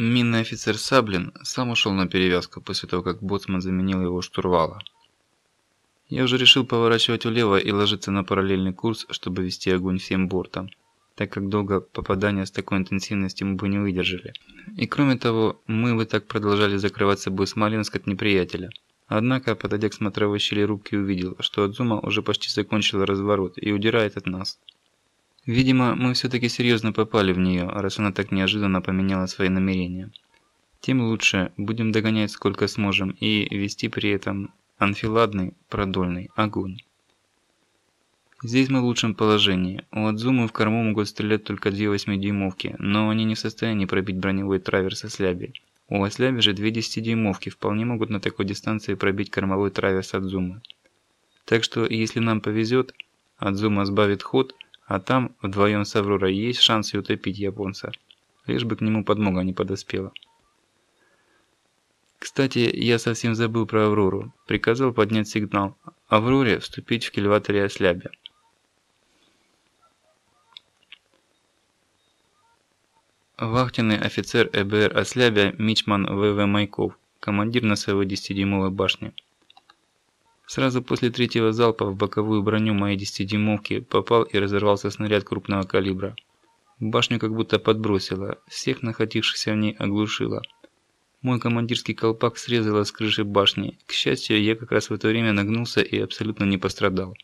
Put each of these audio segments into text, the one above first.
Минный офицер Саблин сам ушел на перевязку после того, как боцман заменил его штурвала. Я уже решил поворачивать влево и ложиться на параллельный курс, чтобы вести огонь всем бортом, так как долго попадания с такой интенсивностью мы бы не выдержали. И кроме того, мы бы так продолжали закрывать собой Смоленск от неприятеля. Однако, подойдя к смотровой щели рубки, увидел, что Адзума уже почти закончила разворот и удирает от нас. Видимо, мы все-таки серьезно попали в нее, раз она так неожиданно поменяла свои намерения. Тем лучше, будем догонять сколько сможем и вести при этом анфиладный, продольный огонь. Здесь мы в лучшем положении. У Адзумы в корму могут стрелять только две 8-дюймовки, но они не в состоянии пробить броневой траверс Осляби. У Осляби же две 10-дюймовки вполне могут на такой дистанции пробить кормовой траверс Адзумы. Так что, если нам повезет, Адзума сбавит ход – а там вдвоем с Авророй есть шанс и утопить японца. Лишь бы к нему подмога не подоспела. Кстати, я совсем забыл про Аврору. Приказал поднять сигнал. Авроре вступить в кильваторе Ослябя. Вахтенный офицер ЭБР Ослябя Мичман ВВ Майков, командир носовой 10-дюймовой башни. Сразу после третьего залпа в боковую броню моей 10-дюймовки попал и разорвался снаряд крупного калибра. Башню как будто подбросило, всех находившихся в ней оглушило. Мой командирский колпак срезало с крыши башни. К счастью, я как раз в это время нагнулся и абсолютно не пострадал.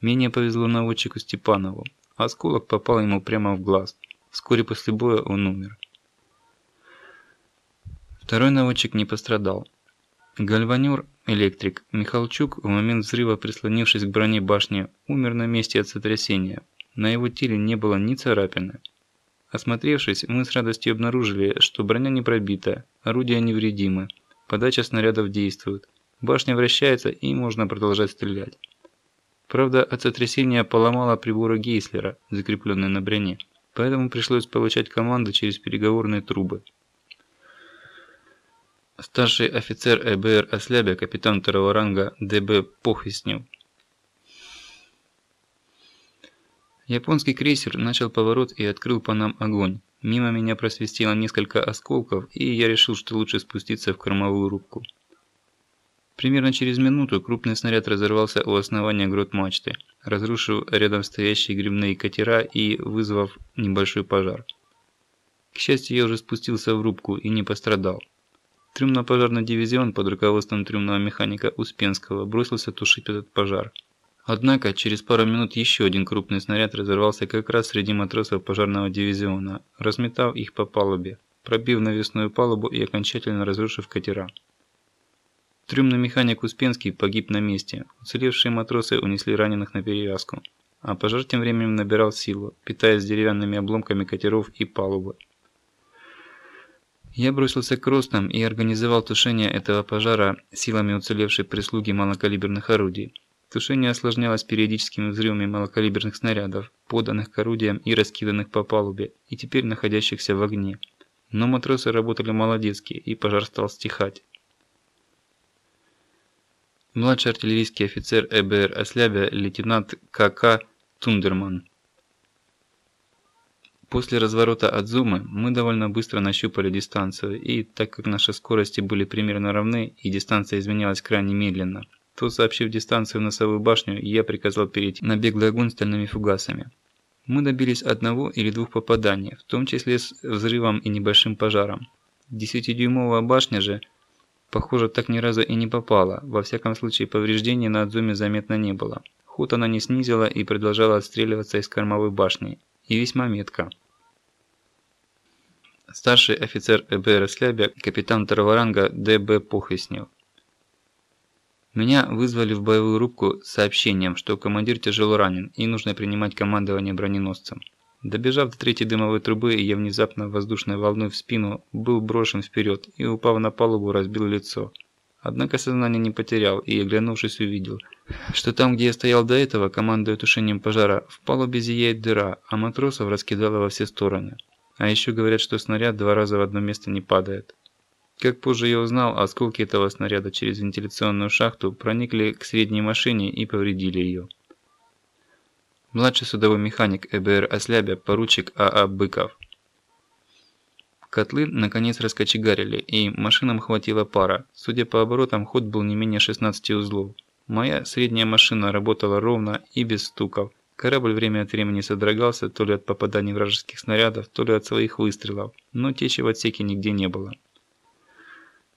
Менее повезло наводчику Степанову. Осколок попал ему прямо в глаз. Вскоре после боя он умер. Второй наводчик не пострадал. Гальванер, электрик, Михалчук, в момент взрыва прислонившись к броне башни, умер на месте от сотрясения. На его теле не было ни царапины. Осмотревшись, мы с радостью обнаружили, что броня не пробита, орудия невредимы, подача снарядов действует, башня вращается и можно продолжать стрелять. Правда, от сотрясения поломала приборы Гейслера, закрепленные на броне, поэтому пришлось получать команду через переговорные трубы. Старший офицер ЭБР Ослябя, капитан второго ранга ДБ Похвестнев. Японский крейсер начал поворот и открыл по нам огонь. Мимо меня просвистело несколько осколков, и я решил, что лучше спуститься в кормовую рубку. Примерно через минуту крупный снаряд разорвался у основания грот мачты, разрушив рядом стоящие грибные катера и вызвав небольшой пожар. К счастью, я уже спустился в рубку и не пострадал. Трюмно-пожарный дивизион под руководством трюмного механика Успенского бросился тушить этот пожар. Однако, через пару минут еще один крупный снаряд разорвался как раз среди матросов пожарного дивизиона, разметав их по палубе, пробив навесную палубу и окончательно разрушив катера. Трюмный механик Успенский погиб на месте, уцелевшие матросы унесли раненых на перевязку, а пожар тем временем набирал силу, питаясь деревянными обломками катеров и палубы. Я бросился к ростам и организовал тушение этого пожара силами уцелевшей прислуги малокалиберных орудий. Тушение осложнялось периодическими взрывами малокалиберных снарядов, поданных к орудиям и раскиданных по палубе, и теперь находящихся в огне. Но матросы работали молодецки, и пожар стал стихать. Младший артиллерийский офицер ЭБР Ослябя, лейтенант КК Тундерман. После разворота от Зумы мы довольно быстро нащупали дистанцию, и так как наши скорости были примерно равны и дистанция изменялась крайне медленно, то сообщив дистанцию в носовую башню, я приказал перейти на беглый огонь стальными фугасами. Мы добились одного или двух попаданий, в том числе с взрывом и небольшим пожаром. Десятидюймовая башня же, похоже, так ни разу и не попала, во всяком случае повреждений на Адзуме заметно не было. Ход она не снизила и продолжала отстреливаться из кормовой башни, и весьма метко. Старший офицер ЭБР Слябя, капитан второго ранга Д.Б. Похвестнев. Меня вызвали в боевую рубку с сообщением, что командир тяжело ранен и нужно принимать командование броненосцем. Добежав до третьей дымовой трубы, я внезапно воздушной волной в спину был брошен вперед и, упав на палубу, разбил лицо. Однако сознание не потерял и, оглянувшись, увидел, что там, где я стоял до этого, командуя тушением пожара, в палубе зияет дыра, а матросов раскидало во все стороны. А еще говорят, что снаряд два раза в одно место не падает. Как позже я узнал, осколки этого снаряда через вентиляционную шахту проникли к средней машине и повредили ее. Младший судовой механик ЭБР Ослябя, поручик АА Быков. Котлы наконец раскочегарили, и машинам хватило пара. Судя по оборотам, ход был не менее 16 узлов. Моя средняя машина работала ровно и без стуков. Корабль время от времени содрогался то ли от попаданий вражеских снарядов, то ли от своих выстрелов, но течи в отсеке нигде не было.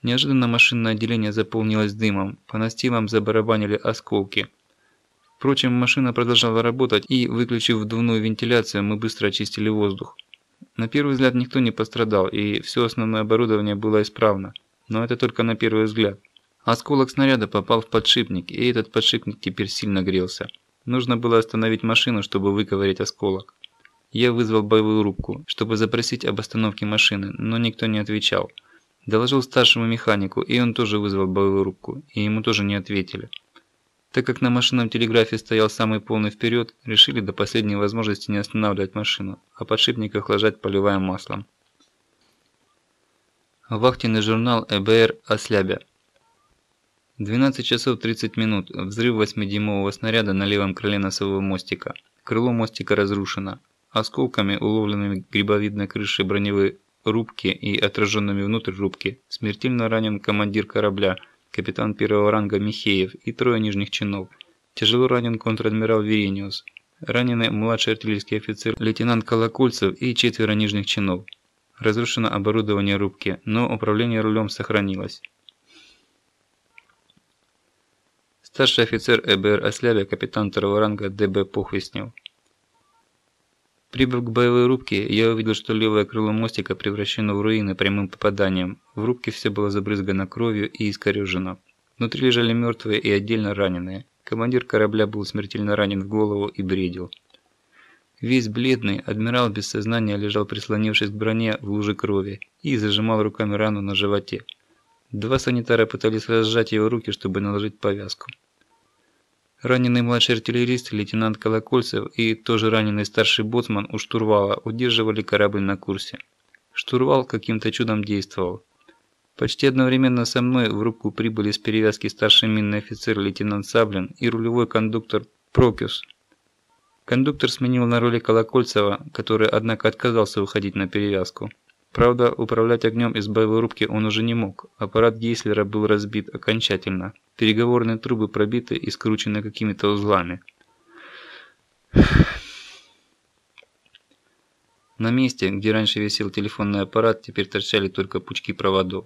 Неожиданно машинное отделение заполнилось дымом, по настилам забарабанили осколки. Впрочем, машина продолжала работать, и, выключив вдувную вентиляцию, мы быстро очистили воздух. На первый взгляд никто не пострадал, и все основное оборудование было исправно. Но это только на первый взгляд. Осколок снаряда попал в подшипник, и этот подшипник теперь сильно грелся. Нужно было остановить машину, чтобы выковырять осколок. Я вызвал боевую рубку, чтобы запросить об остановке машины, но никто не отвечал. Доложил старшему механику, и он тоже вызвал боевую рубку, и ему тоже не ответили. Так как на машинном телеграфе стоял самый полный вперед, решили до последней возможности не останавливать машину, а подшипник охлаждать поливаем маслом. Вахтенный журнал ЭБР «Ослябя». 12 часов 30 минут. Взрыв 8-дюймового снаряда на левом крыле носового мостика. Крыло мостика разрушено. Осколками, уловленными грибовидной крышей броневой рубки и отраженными внутрь рубки, смертельно ранен командир корабля – капитан первого ранга Михеев и трое нижних чинов. Тяжело ранен контр-адмирал Верениус. Ранены младший артиллерийский офицер лейтенант Колокольцев и четверо нижних чинов. Разрушено оборудование рубки, но управление рулем сохранилось. Старший офицер ЭБР Ослябя, капитан второго ранга ДБ Похвестнев. Прибыв к боевой рубке, я увидел, что левое крыло мостика превращено в руины прямым попаданием. В рубке все было забрызгано кровью и искорежено. Внутри лежали мертвые и отдельно раненые. Командир корабля был смертельно ранен в голову и бредил. Весь бледный, адмирал без сознания лежал прислонившись к броне в луже крови и зажимал руками рану на животе. Два санитара пытались разжать его руки, чтобы наложить повязку. Раненый младший артиллерист лейтенант Колокольцев и тоже раненый старший боцман у штурвала удерживали корабль на курсе. Штурвал каким-то чудом действовал. Почти одновременно со мной в рубку прибыли с перевязки старший минный офицер лейтенант Саблин и рулевой кондуктор Прокюс. Кондуктор сменил на роли Колокольцева, который, однако, отказался уходить на перевязку. Правда, управлять огнем из боевой рубки он уже не мог. Аппарат Гейслера был разбит окончательно. Переговорные трубы пробиты и скручены какими-то узлами. На месте, где раньше висел телефонный аппарат, теперь торчали только пучки проводов.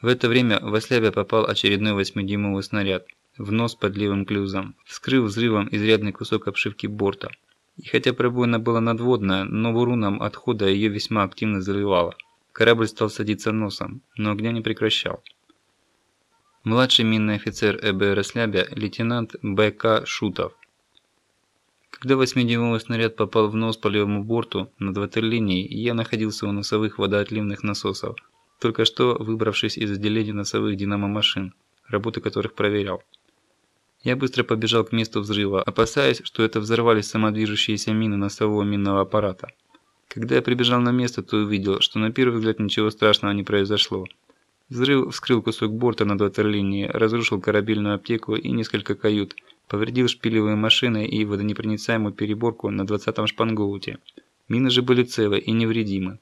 В это время в ослябе попал очередной 8-дюймовый снаряд в нос под левым клюзом, вскрыв взрывом изрядный кусок обшивки борта. И хотя пробоина была надводная, но бурунам отхода ее весьма активно заливало. Корабль стал садиться носом, но огня не прекращал. Младший минный офицер ЭБР «Слябя» лейтенант Б.К. Шутов. Когда восьмидюймовый снаряд попал в нос по левому борту над ватерлинией, я находился у носовых водоотливных насосов, только что выбравшись из отделения носовых динамомашин, работы которых проверял. Я быстро побежал к месту взрыва, опасаясь, что это взорвались самодвижущиеся мины носового минного аппарата. Когда я прибежал на место, то увидел, что на первый взгляд ничего страшного не произошло. Взрыв вскрыл кусок борта над ватерлинией, разрушил корабельную аптеку и несколько кают, повредил шпилевые машины и водонепроницаемую переборку на 20-м шпангоуте. Мины же были целы и невредимы.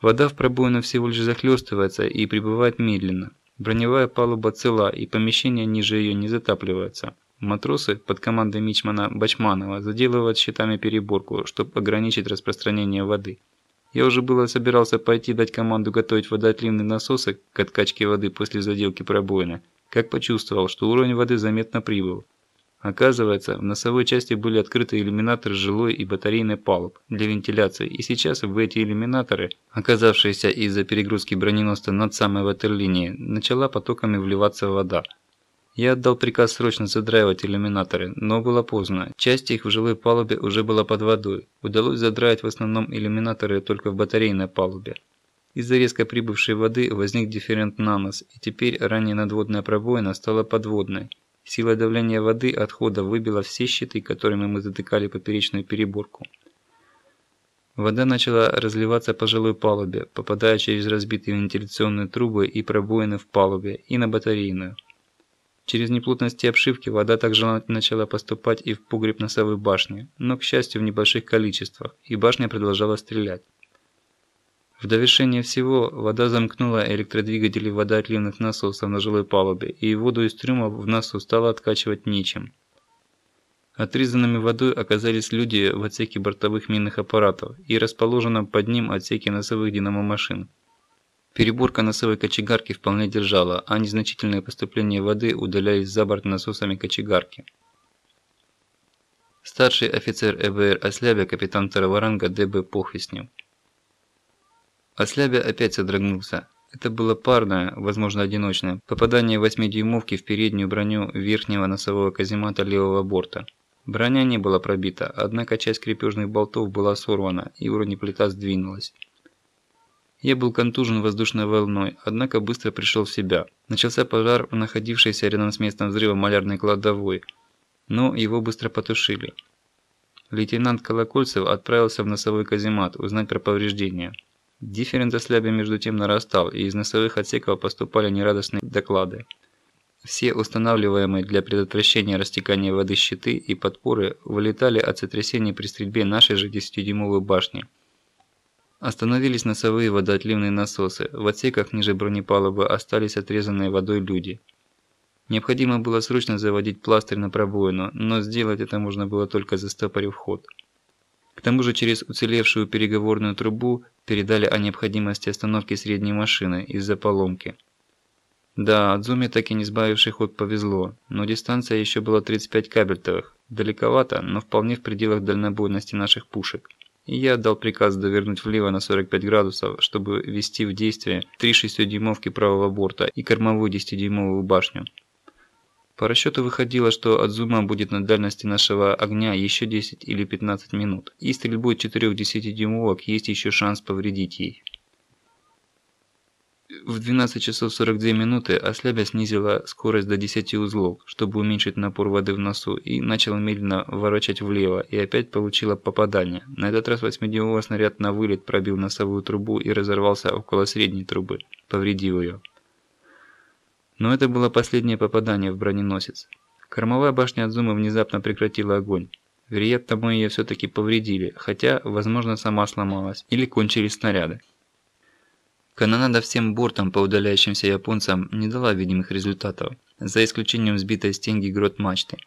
Вода в пробоину всего лишь захлестывается и прибывает медленно. Броневая палуба цела, и помещения ниже ее не затапливаются. Матросы под командой мичмана Бачманова заделывают щитами переборку, чтобы ограничить распространение воды. Я уже было собирался пойти дать команду готовить водоотливные насосы к откачке воды после заделки пробоины, как почувствовал, что уровень воды заметно прибыл. Оказывается, в носовой части были открыты иллюминаторы жилой и батарейной палуб для вентиляции, и сейчас в эти иллюминаторы, оказавшиеся из-за перегрузки броненосца над самой ватерлинией, начала потоками вливаться вода. Я отдал приказ срочно задраивать иллюминаторы, но было поздно. Часть их в жилой палубе уже была под водой. Удалось задраить в основном иллюминаторы только в батарейной палубе. Из-за резко прибывшей воды возник дифферент на нос, и теперь ранее надводная пробоина стала подводной. Сила давления воды отхода выбила все щиты, которыми мы затыкали поперечную переборку. Вода начала разливаться по жилой палубе, попадая через разбитые вентиляционные трубы и пробоины в палубе, и на батарейную. Через неплотности обшивки вода также начала поступать и в погреб носовой башни, но, к счастью, в небольших количествах, и башня продолжала стрелять. В довершение всего, вода замкнула электродвигатели водоотливных насосов на жилой палубе, и воду из трюма в носу стало откачивать нечем. Отрезанными водой оказались люди в отсеке бортовых минных аппаратов и расположенном под ним отсеке носовых динамомашин. Переборка носовой кочегарки вполне держала, а незначительные поступления воды удалялись за борт насосами кочегарки. Старший офицер ЭБР Ослябя, капитан второго ранга ДБ Похвестнев. Ослябя опять содрогнулся. Это было парное, возможно одиночное, попадание 8-дюймовки в переднюю броню верхнего носового каземата левого борта. Броня не была пробита, однако часть крепежных болтов была сорвана, и бронеплита сдвинулась. Я был контужен воздушной волной, однако быстро пришел в себя. Начался пожар в находившейся рядом с местом взрыва малярной кладовой, но его быстро потушили. Лейтенант Колокольцев отправился в носовой каземат узнать про повреждения. Дифферент осляби между тем нарастал, и из носовых отсеков поступали нерадостные доклады. Все устанавливаемые для предотвращения растекания воды щиты и подпоры вылетали от сотрясений при стрельбе нашей же 10-дюймовой башни. Остановились носовые водоотливные насосы, в отсеках ниже бронепалубы остались отрезанные водой люди. Необходимо было срочно заводить пластырь на пробоину, но сделать это можно было только застопорив ход. К тому же через уцелевшую переговорную трубу передали о необходимости остановки средней машины из-за поломки. Да, Адзуме так и не сбавивший ход повезло, но дистанция еще была 35 кабельтовых. Далековато, но вполне в пределах дальнобойности наших пушек. И я отдал приказ довернуть влево на 45 градусов, чтобы ввести в действие три 6-дюймовки правого борта и кормовую 10-дюймовую башню. По расчету выходило, что Адзума будет на дальности нашего огня еще 10 или 15 минут, и стрельбой 4 10-дюймовок есть еще шанс повредить ей. В 12 часов 42 минуты Ослябя снизила скорость до 10 узлов, чтобы уменьшить напор воды в носу, и начала медленно ворочать влево, и опять получила попадание. На этот раз 8-дюймовый снаряд на вылет пробил носовую трубу и разорвался около средней трубы, повредив ее. Но это было последнее попадание в броненосец. Кормовая башня Адзумы внезапно прекратила огонь. Вероятно, мы ее все-таки повредили, хотя, возможно, сама сломалась, или кончились снаряды. Канонада всем бортом по удаляющимся японцам не дала видимых результатов, за исключением сбитой стенги грот мачты.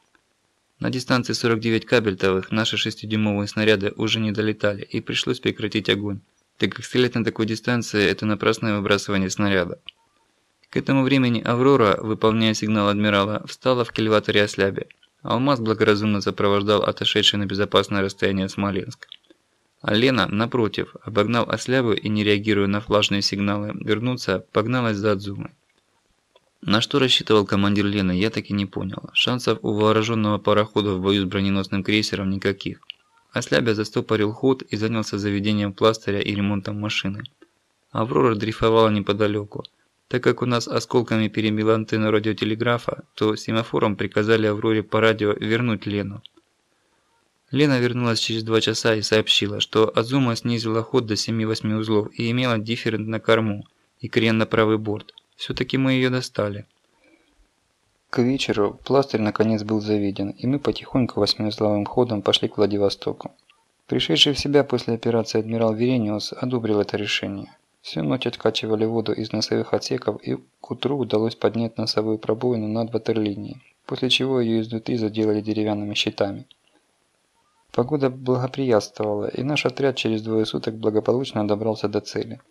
На дистанции 49 кабельтовых наши 6-дюймовые снаряды уже не долетали и пришлось прекратить огонь, так как стрелять на такой дистанции – это напрасное выбрасывание снаряда. К этому времени «Аврора», выполняя сигнал адмирала, встала в кильваторе Ослябе. Алмаз благоразумно сопровождал отошедший на безопасное расстояние Смоленск. А Лена, напротив, обогнав Ослябу и не реагируя на флажные сигналы вернуться, погналась за Адзумой. На что рассчитывал командир Лены, я так и не понял. Шансов у вооруженного парохода в бою с броненосным крейсером никаких. Ослябя застопорил ход и занялся заведением пластыря и ремонтом машины. Аврора дрейфовала неподалеку. Так как у нас осколками перебила антенну радиотелеграфа, то семафором приказали Авроре по радио вернуть Лену. Лена вернулась через два часа и сообщила, что Азума снизила ход до 7-8 узлов и имела дифферент на корму и крен на правый борт. Все-таки мы ее достали. К вечеру пластырь наконец был заведен, и мы потихоньку восьмиузловым ходом пошли к Владивостоку. Пришедший в себя после операции адмирал Верениус одобрил это решение. Всю ночь откачивали воду из носовых отсеков и к утру удалось поднять носовую пробоину над ватерлинией, после чего ее изнутри заделали деревянными щитами. Погода благоприятствовала, и наш отряд через двое суток благополучно добрался до цели.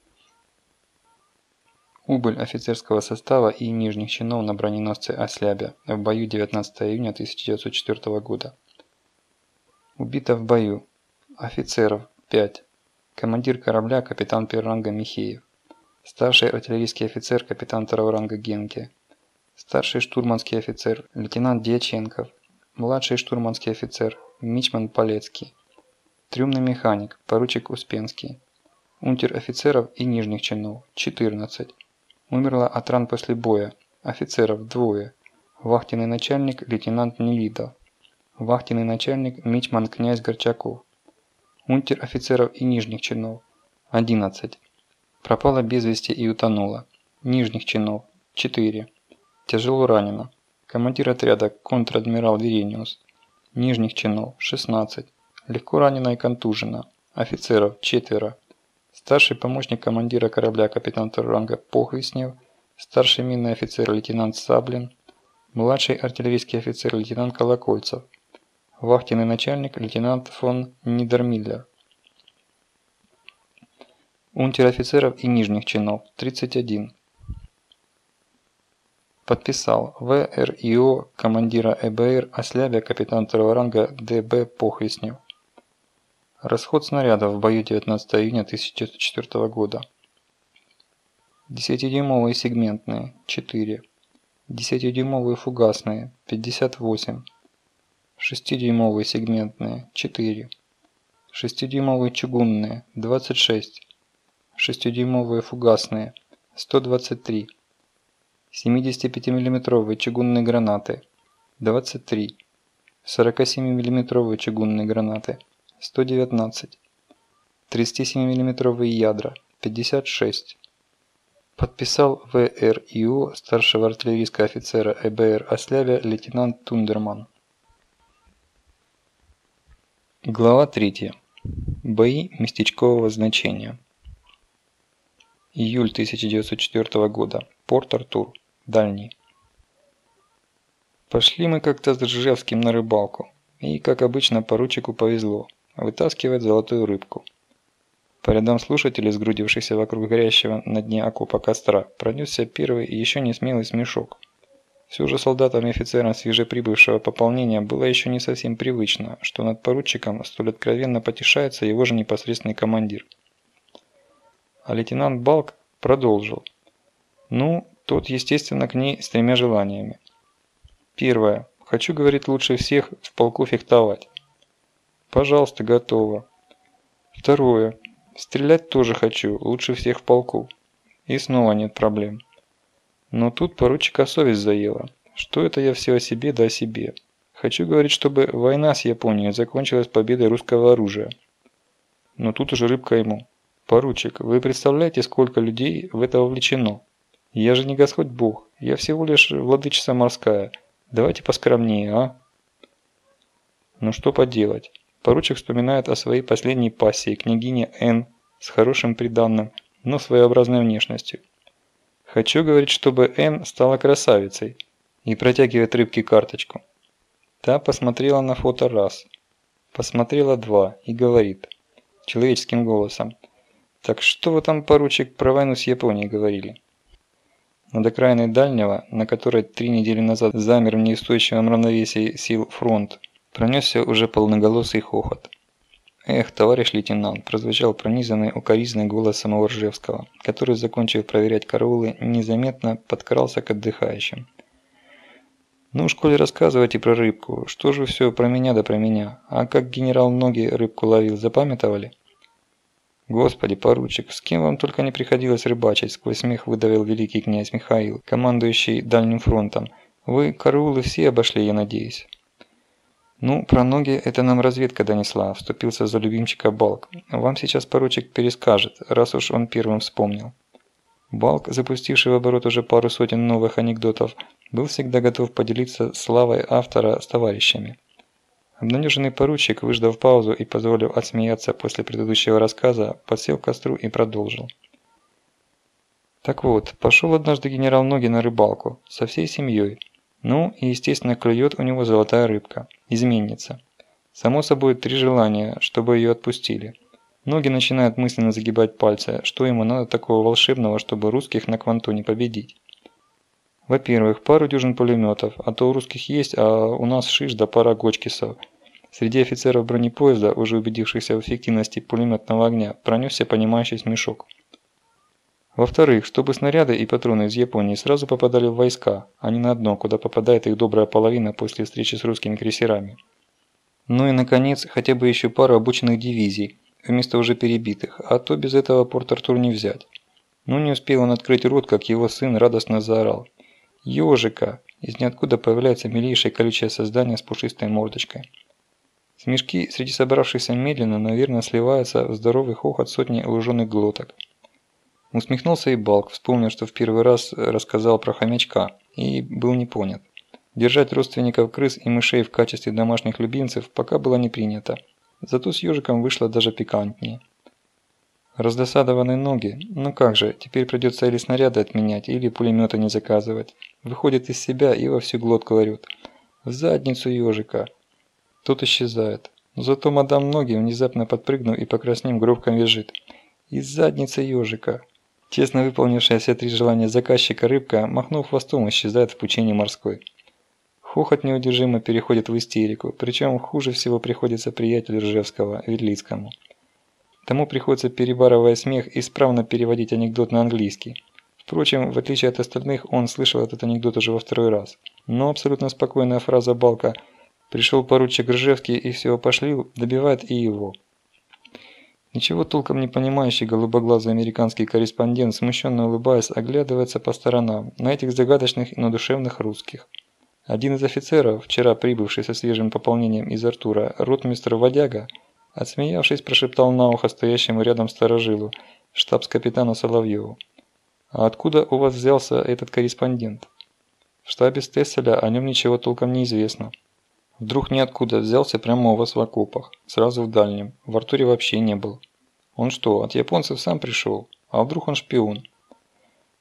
Убыль офицерского состава и нижних чинов на броненосце «Ослябя» в бою 19 июня 1904 года. Убито в бою. Офицеров 5. Командир корабля капитан первого ранга Михеев. Старший артиллерийский офицер капитан второго ранга Генке. Старший штурманский офицер лейтенант Дьяченков. Младший штурманский офицер Мичман Полецкий. Трюмный механик поручик Успенский. Унтер-офицеров и нижних чинов 14. Умерла от ран после боя. Офицеров двое. Вахтенный начальник лейтенант Нелидов. Вахтенный начальник Мичман князь Горчаков унтер-офицеров и нижних чинов – 11. Пропала без вести и утонула. Нижних чинов – 4. Тяжело ранена. Командир отряда контр-адмирал Верениус. Нижних чинов – 16. Легко ранена и контужена. Офицеров – 4. старший помощник командира корабля капитан второго ранга Похвистнев, старший минный офицер лейтенант Саблин, младший артиллерийский офицер лейтенант Колокольцев, вахтенный начальник лейтенант фон Нидермиллер. Унтер-офицеров и нижних чинов – 31. Подписал ВРИО командира ЭБР Ослябя капитан второго ранга ДБ Похвистнев. Расход снарядов в бою 19 июня 1904 года. 10-дюймовые сегментные – 4. 10-дюймовые фугасные – 58. 6-дюймовые сегментные – 4. 6-дюймовые чугунные – 26. 6-дюймовые фугасные – 123. 75 миллиметровые чугунные гранаты – 23. 47 миллиметровые чугунные гранаты – 119. 37 миллиметровые ядра – 56. Подписал ВРИО старшего артиллерийского офицера ЭБР Ослябя лейтенант Тундерман. Глава 3. Бои местечкового значения. Июль 1904 года. Порт-Артур. Дальний. Пошли мы как-то с Ржевским на рыбалку. И, как обычно, поручику повезло. Вытаскивает золотую рыбку. По рядам слушателей, сгрудившихся вокруг горящего на дне окопа костра, пронесся первый и еще не смелый смешок. Все же солдатам и офицерам свежеприбывшего пополнения было еще не совсем привычно, что над поручиком столь откровенно потешается его же непосредственный командир. А лейтенант Балк продолжил. Ну, тот, естественно, к ней с тремя желаниями. Первое. Хочу, говорит, лучше всех в полку фехтовать. Пожалуйста, готово. Второе. Стрелять тоже хочу, лучше всех в полку. И снова нет проблем. Но тут поручика совесть заела. Что это я все о себе да о себе. Хочу говорить, чтобы война с Японией закончилась победой русского оружия. Но тут уже рыбка ему. Поручик, вы представляете, сколько людей в это вовлечено? Я же не Господь Бог, я всего лишь владычица морская. Давайте поскромнее, а? Ну что поделать. Поручик вспоминает о своей последней пассии, княгине Н. с хорошим приданным, но своеобразной внешностью. Хочу, говорить, чтобы Н стала красавицей. И протягивает рыбке карточку. Та посмотрела на фото раз. Посмотрела два и говорит. Человеческим голосом. Так что вы там, поручик, про войну с Японией говорили? Над окраиной дальнего, на которой три недели назад замер в неустойчивом равновесии сил фронт, пронесся уже полноголосый хохот. «Эх, товарищ лейтенант!» – прозвучал пронизанный укоризный голос самого Ржевского, который, закончив проверять караулы, незаметно подкрался к отдыхающим. «Ну, в школе рассказывайте про рыбку. Что же все про меня да про меня? А как генерал ноги рыбку ловил, запамятовали?» «Господи, поручик, с кем вам только не приходилось рыбачить?» – сквозь смех выдавил великий князь Михаил, командующий дальним фронтом. «Вы караулы все обошли, я надеюсь». «Ну, про ноги это нам разведка донесла», – вступился за любимчика Балк. «Вам сейчас поручик перескажет, раз уж он первым вспомнил». Балк, запустивший в оборот уже пару сотен новых анекдотов, был всегда готов поделиться славой автора с товарищами. Обнадеженный поручик, выждав паузу и позволив отсмеяться после предыдущего рассказа, подсел к костру и продолжил. Так вот, пошел однажды генерал Ноги на рыбалку, со всей семьей. Ну, и естественно клюет у него золотая рыбка, изменница. Само собой, три желания, чтобы ее отпустили. Ноги начинают мысленно загибать пальцы, что ему надо такого волшебного, чтобы русских на Квантоне победить. Во-первых, пару дюжин пулеметов, а то у русских есть, а у нас шиш да пара гочкисов. Среди офицеров бронепоезда, уже убедившихся в эффективности пулеметного огня, пронесся понимающий смешок. Во-вторых, чтобы снаряды и патроны из Японии сразу попадали в войска, а не на дно, куда попадает их добрая половина после встречи с русскими крейсерами. Ну и наконец, хотя бы еще пару обученных дивизий, вместо уже перебитых, а то без этого Порт-Артур не взять. Ну не успел он открыть рот, как его сын радостно заорал. Ёжика! Из ниоткуда появляется милейшее колючее создание с пушистой мордочкой. Смешки среди собравшихся медленно, наверное, сливаются в здоровый хохот сотни луженых глоток. Усмехнулся и Балк, вспомнил, что в первый раз рассказал про хомячка, и был не понят. Держать родственников крыс и мышей в качестве домашних любимцев пока было не принято. Зато с ежиком вышло даже пикантнее. Раздосадованные ноги. Ну как же, теперь придется или снаряды отменять, или пулеметы не заказывать. Выходит из себя и во всю глотку орёт. В задницу ежика. Тот исчезает. Зато мадам ноги, внезапно подпрыгнув и покраснев гробком визжит. Из задницы ежика. Честно выполнившая все три желания заказчика рыбка, махнув хвостом, исчезает в пучине морской. Хохот неудержимо переходит в истерику, причем хуже всего приходится приятелю Ржевского, Ветлицкому. Тому приходится, перебарывая смех, исправно переводить анекдот на английский. Впрочем, в отличие от остальных, он слышал этот анекдот уже во второй раз. Но абсолютно спокойная фраза Балка «Пришел поручик Ржевский и все опошлил» добивает и его. Ничего толком не понимающий голубоглазый американский корреспондент, смущенно улыбаясь, оглядывается по сторонам, на этих загадочных и надушевных русских. Один из офицеров, вчера прибывший со свежим пополнением из Артура, ротмистр Водяга, Отсмеявшись, прошептал на ухо стоящему рядом сторожилу, штабс-капитану Соловьеву. «А откуда у вас взялся этот корреспондент?» «В штабе Стесселя о нем ничего толком не известно». «Вдруг ниоткуда взялся прямо у вас в окопах, сразу в дальнем, в Артуре вообще не был». «Он что, от японцев сам пришел? А вдруг он шпион?»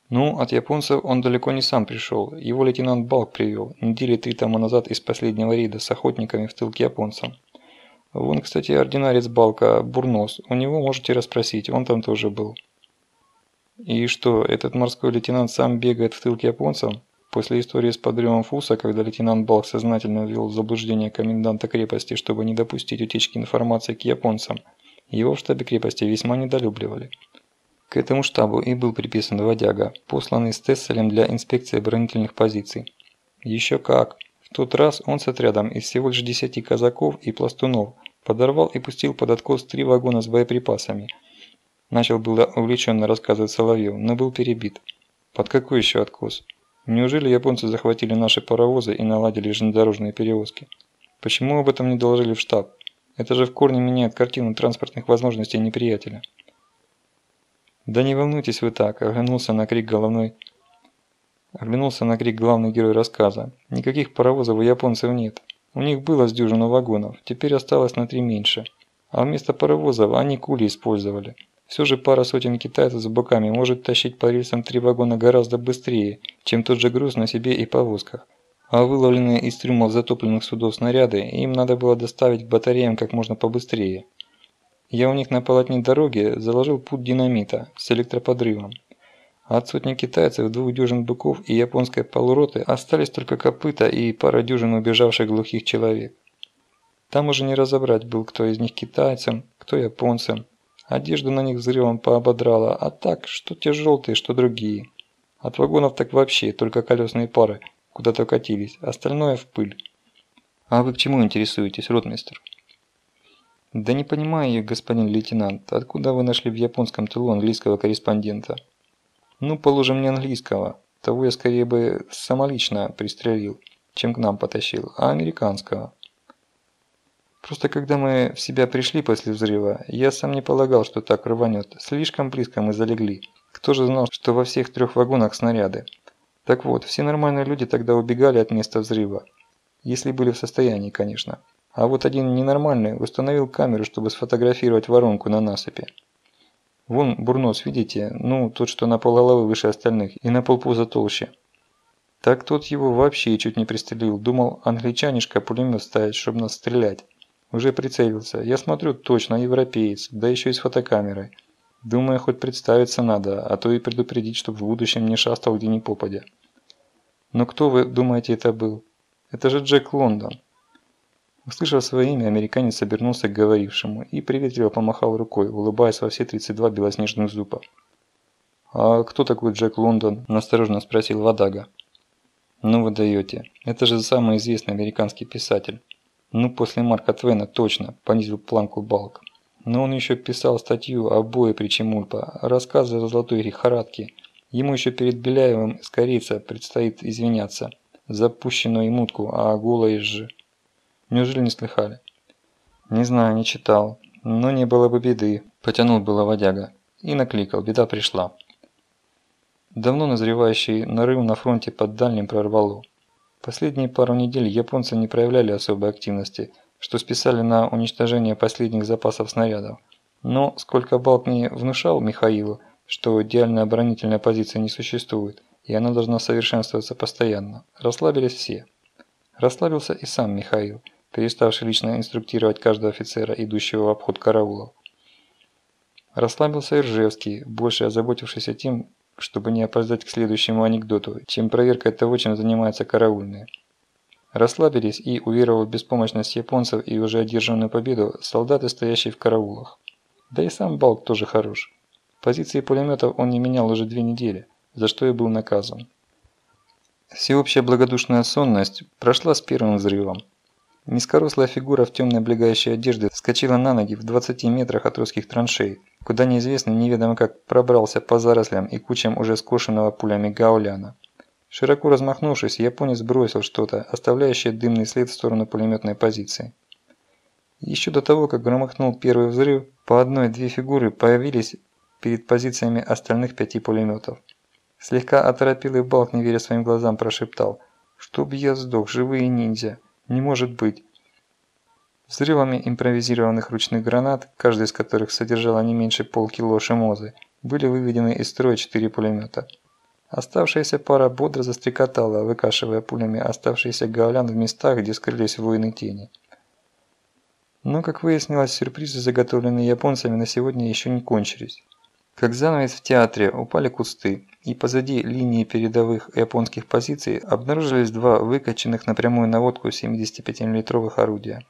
«Ну, от японцев он далеко не сам пришел. Его лейтенант Балк привел, недели три тому назад из последнего рейда с охотниками в тыл к японцам. Вон, кстати, ординарец Балка, Бурнос. У него можете расспросить, он там тоже был. И что, этот морской лейтенант сам бегает в тыл к японцам? После истории с подрывом Фуса, когда лейтенант Балк сознательно ввел в заблуждение коменданта крепости, чтобы не допустить утечки информации к японцам, его в штабе крепости весьма недолюбливали. К этому штабу и был приписан водяга, посланный с Тесселем для инспекции оборонительных позиций. Еще как! В тот раз он с отрядом из всего лишь десяти казаков и пластунов Подорвал и пустил под откос три вагона с боеприпасами. Начал было увлеченно рассказывать Соловьев, но был перебит. Под какой еще откос? Неужели японцы захватили наши паровозы и наладили железнодорожные перевозки? Почему об этом не доложили в штаб? Это же в корне меняет картину транспортных возможностей неприятеля. Да не волнуйтесь вы так, оглянулся на крик головной Оглянулся на крик главный герой рассказа. Никаких паровозов у японцев нет. У них было с дюжину вагонов, теперь осталось на три меньше. А вместо паровозов они кули использовали. Все же пара сотен китайцев с боками может тащить по рельсам три вагона гораздо быстрее, чем тот же груз на себе и повозках. А выловленные из трюмов затопленных судов снаряды им надо было доставить к батареям как можно побыстрее. Я у них на полотне дороги заложил путь динамита с электроподрывом. От сотни китайцев, двух дюжин быков и японской полуроты остались только копыта и пара дюжин убежавших глухих человек. Там уже не разобрать был, кто из них китайцем, кто японцем. Одежду на них взрывом поободрала, а так, что те желтые, что другие. От вагонов так вообще, только колесные пары куда-то катились, остальное в пыль. А вы к чему интересуетесь, ротмистер? Да не понимаю господин лейтенант, откуда вы нашли в японском тылу английского корреспондента? Ну, положим, не английского. Того я скорее бы самолично пристрелил, чем к нам потащил, а американского. Просто когда мы в себя пришли после взрыва, я сам не полагал, что так рванет. Слишком близко мы залегли. Кто же знал, что во всех трех вагонах снаряды? Так вот, все нормальные люди тогда убегали от места взрыва. Если были в состоянии, конечно. А вот один ненормальный установил камеру, чтобы сфотографировать воронку на насыпи. Вон бурнос, видите? Ну, тот, что на полголовы выше остальных и на полпуза толще. Так тот его вообще чуть не пристрелил. Думал, англичанишка пулемет ставить, чтобы нас стрелять. Уже прицелился. Я смотрю, точно европеец, да еще и с фотокамерой. Думаю, хоть представиться надо, а то и предупредить, чтобы в будущем не шастал где ни попадя. Но кто вы думаете это был? Это же Джек Лондон. Услышав свое имя, американец обернулся к говорившему и приветливо помахал рукой, улыбаясь во все 32 белоснежных зуба. «А кто такой Джек Лондон?» – настороженно спросил Вадага. «Ну вы даете. Это же самый известный американский писатель. Ну, после Марка Твена точно», – понизил планку Балк. Но он еще писал статью о бое при Чемульпа, рассказы о золотой лихорадке. Ему еще перед Беляевым с корица предстоит извиняться за пущенную им утку, а голой же... Неужели не слыхали? Не знаю, не читал. Но не было бы беды. Потянул было водяга. И накликал. Беда пришла. Давно назревающий нарыв на фронте под дальним прорвало. Последние пару недель японцы не проявляли особой активности, что списали на уничтожение последних запасов снарядов. Но сколько Балк не внушал Михаилу, что идеальной оборонительной позиции не существует, и она должна совершенствоваться постоянно, расслабились все. Расслабился и сам Михаил, переставший лично инструктировать каждого офицера, идущего в обход караулов. Расслабился и Ржевский, больше озаботившийся тем, чтобы не опоздать к следующему анекдоту, чем проверкой того, чем занимаются караульные. Расслабились и, уверовав в беспомощность японцев и уже одержанную победу, солдаты, стоящие в караулах. Да и сам Балк тоже хорош. Позиции пулеметов он не менял уже две недели, за что и был наказан. Всеобщая благодушная сонность прошла с первым взрывом. Низкорослая фигура в темной облегающей одежде вскочила на ноги в 20 метрах от русских траншей, куда неизвестный неведомо как пробрался по зарослям и кучам уже скошенного пулями гауляна. Широко размахнувшись, японец бросил что-то, оставляющее дымный след в сторону пулеметной позиции. Еще до того, как громыхнул первый взрыв, по одной-две фигуры появились перед позициями остальных пяти пулеметов. Слегка оторопелый Балк, не веря своим глазам, прошептал «Чтоб я сдох, живые ниндзя! Не может быть!» Взрывами импровизированных ручных гранат, каждый из которых содержала не меньше полкило шимозы, были выведены из строя четыре пулемета. Оставшаяся пара бодро застрекотала, выкашивая пулями оставшиеся гаулян в местах, где скрылись воины тени. Но, как выяснилось, сюрпризы, заготовленные японцами, на сегодня еще не кончились. Как занавес в театре упали кусты, и позади линии передовых японских позиций обнаружились два выкачанных напрямую наводку 75-мм орудия.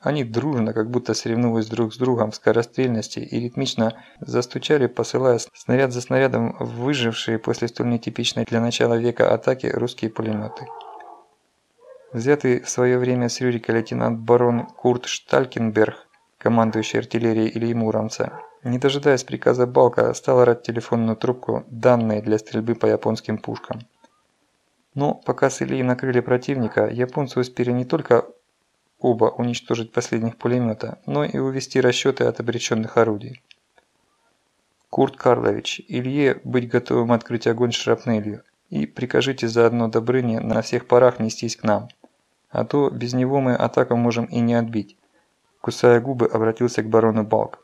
Они дружно, как будто соревнуясь друг с другом в скорострельности и ритмично застучали, посылая снаряд за снарядом выжившие после столь нетипичной для начала века атаки русские пулеметы. Взятый в свое время с Рюрика лейтенант барон Курт Шталькенберг, командующий артиллерией Ильи Муромца, не дожидаясь приказа Балка, стал орать телефонную трубку, данные для стрельбы по японским пушкам. Но пока с Ильей накрыли противника, японцы успели не только оба уничтожить последних пулемета, но и увести расчеты от обреченных орудий. Курт Карлович, Илье быть готовым открыть огонь шрапнелью, и прикажите заодно Добрыне на всех парах нестись к нам. А то без него мы атаку можем и не отбить. Кусая губы, обратился к барону Балк.